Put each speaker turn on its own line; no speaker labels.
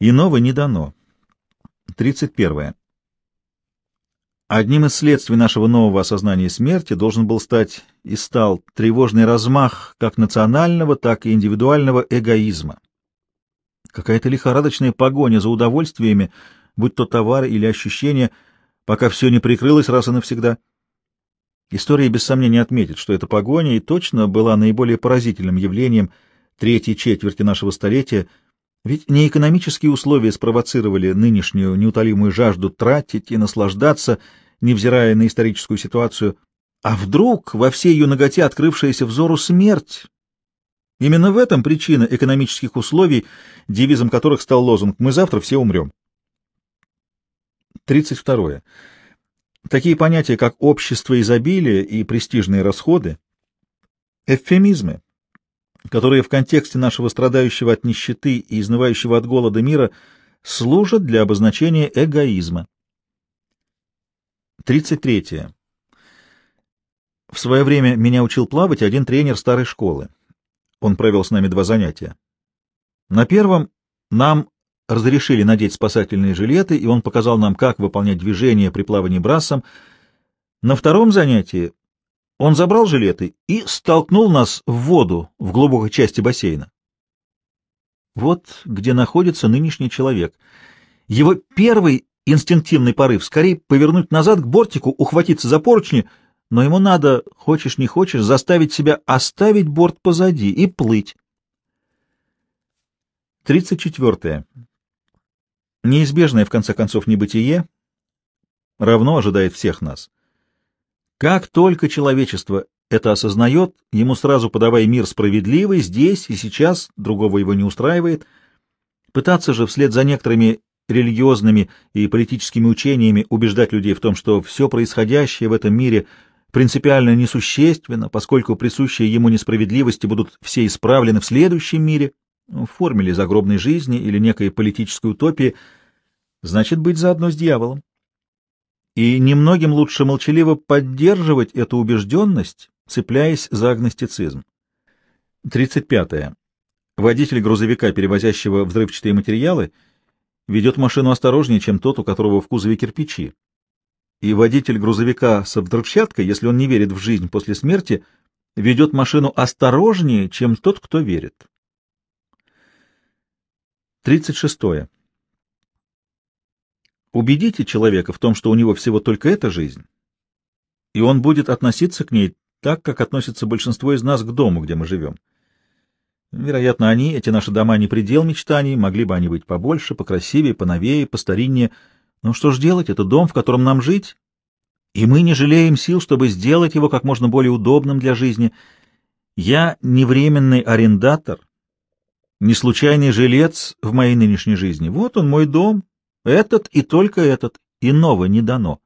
Иного не дано. 31. Одним из следствий нашего нового осознания смерти должен был стать и стал тревожный размах как национального, так и индивидуального эгоизма. Какая-то лихорадочная погоня за удовольствиями, будь то товары или ощущения, пока все не прикрылось раз и навсегда. История без сомнения отметит, что эта погоня и точно была наиболее поразительным явлением третьей четверти нашего столетия — ведь не экономические условия спровоцировали нынешнюю неутолимую жажду тратить и наслаждаться, невзирая на историческую ситуацию, а вдруг во всей ее ноготе открывшаяся взору смерть. Именно в этом причина экономических условий, девизом которых стал лозунг «Мы завтра все умрем». 32. Такие понятия, как общество изобилия и престижные расходы, эвфемизмы, которые в контексте нашего страдающего от нищеты и изнывающего от голода мира служат для обозначения эгоизма. 33. В свое время меня учил плавать один тренер старой школы. Он провел с нами два занятия. На первом нам разрешили надеть спасательные жилеты, и он показал нам, как выполнять движения при плавании брасом. На втором занятии он забрал жилеты и столкнул нас в воду в глубокой части бассейна. Вот где находится нынешний человек. Его первый инстинктивный порыв скорее повернуть назад к бортику, ухватиться за поручни, но ему надо, хочешь не хочешь, заставить себя оставить борт позади и плыть. 34. Неизбежное, в конце концов, небытие равно ожидает всех нас. Как только человечество это осознает, ему сразу подавай мир справедливый здесь и сейчас, другого его не устраивает. Пытаться же вслед за некоторыми религиозными и политическими учениями убеждать людей в том, что все происходящее в этом мире принципиально несущественно, поскольку присущие ему несправедливости будут все исправлены в следующем мире, в форме ли загробной жизни или некой политической утопии, значит быть заодно с дьяволом и немногим лучше молчаливо поддерживать эту убежденность, цепляясь за агностицизм. 35. -е. Водитель грузовика, перевозящего взрывчатые материалы, ведет машину осторожнее, чем тот, у которого в кузове кирпичи. И водитель грузовика со взрывчаткой, если он не верит в жизнь после смерти, ведет машину осторожнее, чем тот, кто верит. 36. -е. Убедите человека в том, что у него всего только эта жизнь, и он будет относиться к ней так, как относится большинство из нас к дому, где мы живем. Вероятно, они, эти наши дома, не предел мечтаний, могли бы они быть побольше, покрасивее, поновее, постариннее. Но что ж делать, это дом, в котором нам жить, и мы не жалеем сил, чтобы сделать его как можно более удобным для жизни. Я не временный арендатор, не случайный жилец в моей нынешней жизни. Вот он, мой дом, этот и только этот, иного не дано.